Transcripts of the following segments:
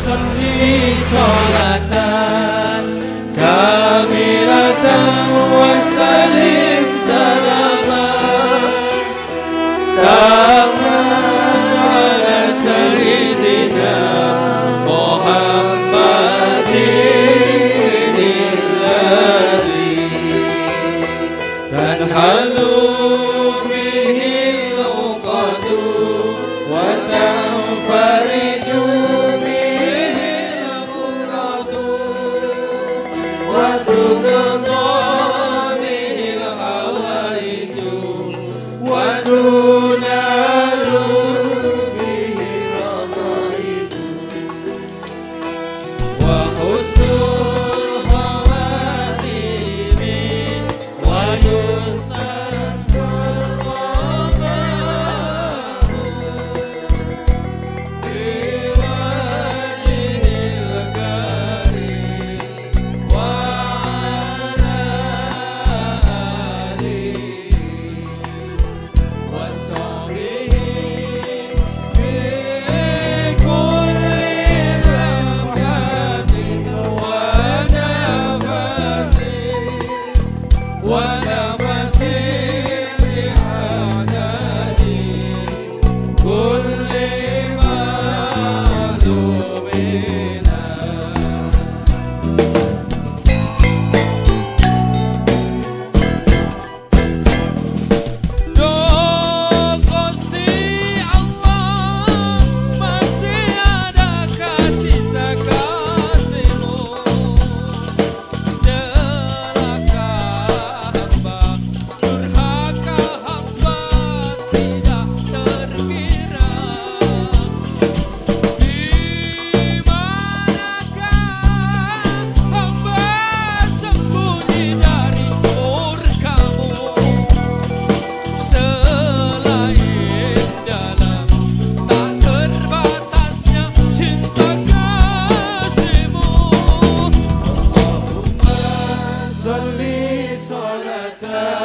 صلي صلاة كاملة وسلم سلاما America.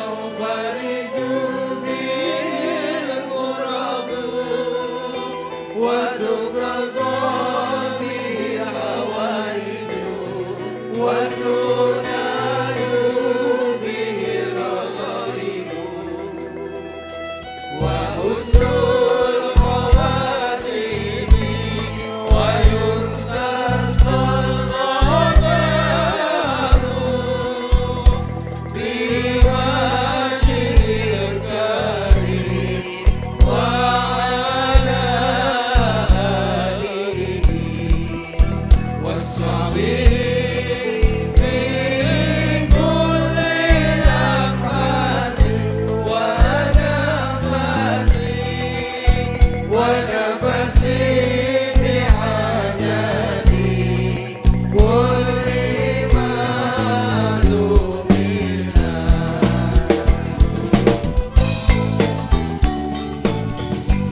não vai